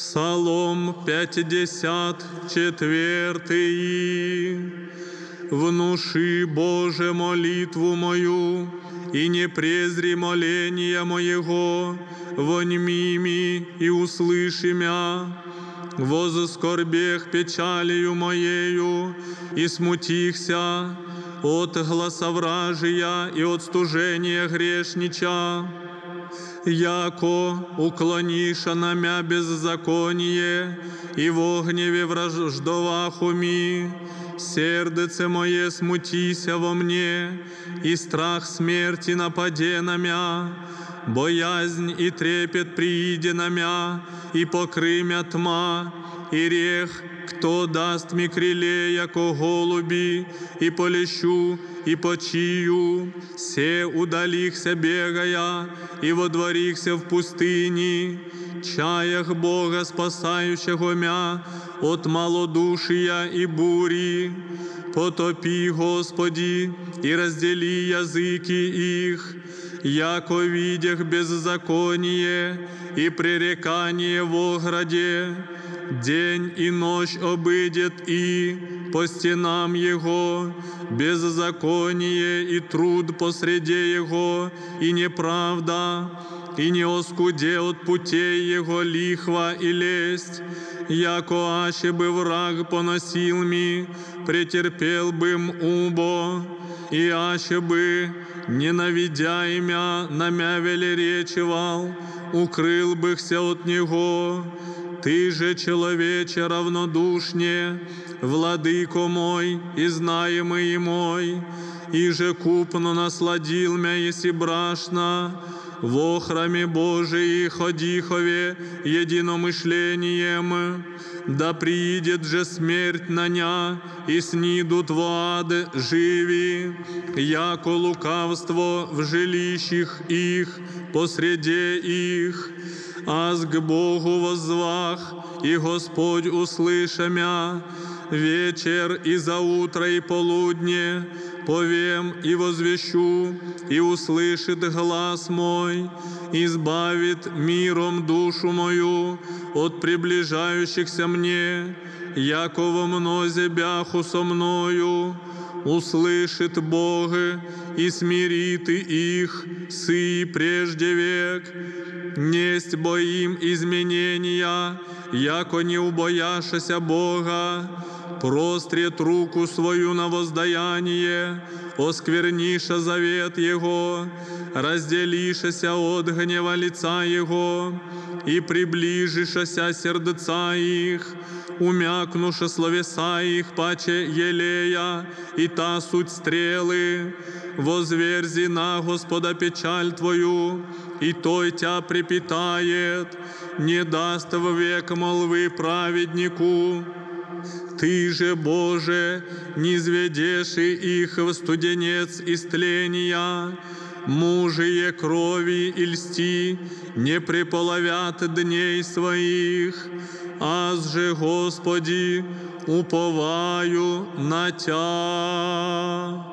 Псалом 54. Внуши, Боже, молитву мою, и не презри моления моего, воньми ми и услыши мя. Воз скорбех печалью моею, и смутихся от гласовражия и от стужения грешнича яко уклониша на мя беззаконие, и в гневе враждовах уми, сердце мое смутися во мне, и страх смерти нападе на мя, боязнь и трепет прииде на мя, и покрымя тьма, и рех, кто даст ми криле, яко голуби, и полещу, и почию, все удалихся бегая, и водворихся в пустыни, чаях Бога, спасающего мя от малодушия и бури. Потопи, Господи, и раздели языки их, яко видях беззаконие и пререкание в ограде, день и ночь обидет и по стенам Его, беззаконие и труд посреди Его, и неправда, и не оскуде от путей Его лихва и лесть, яко аще бы враг поносил ми, претерпел бы м убо, и аще бы, ненавидя имя, на мя велеречивал, укрыл быхся от него, ты же, человече, равнодушнее, владыко мой и знаемый мой, и же купно насладил мя, еси брашна, во храме Божии ходихове единомышлением, да приидет же смерть на ня, и снидут в ад живи, яко лукавство в жилищах их, посреде их, аз к Богу воззвах, и Господь услыша мя, вечер и за утро и полудне, повем и возвещу, и услышит глаз мой, избавит миром душу мою от приближающихся мне, яко во мнозе бяху со мною, услышит Бог и смирит их, сы прежде век, несть боим изменения, яко не убояшася Бога, прострет руку свою на воздаяние, оскверниша завет Его, разделишася от гнева лица Его, и приближишася сердца их, умякнуша словеса их, паче елея, и та суть стрелы, возверзи на Господа печаль Твою, и Той Тя припитает, не даст век молвы праведнику. Ты же, Боже, не зведешь их в студенец истления, мужие крови и льсти не приполовят дней своих, аз же, Господи, уповаю на Тя.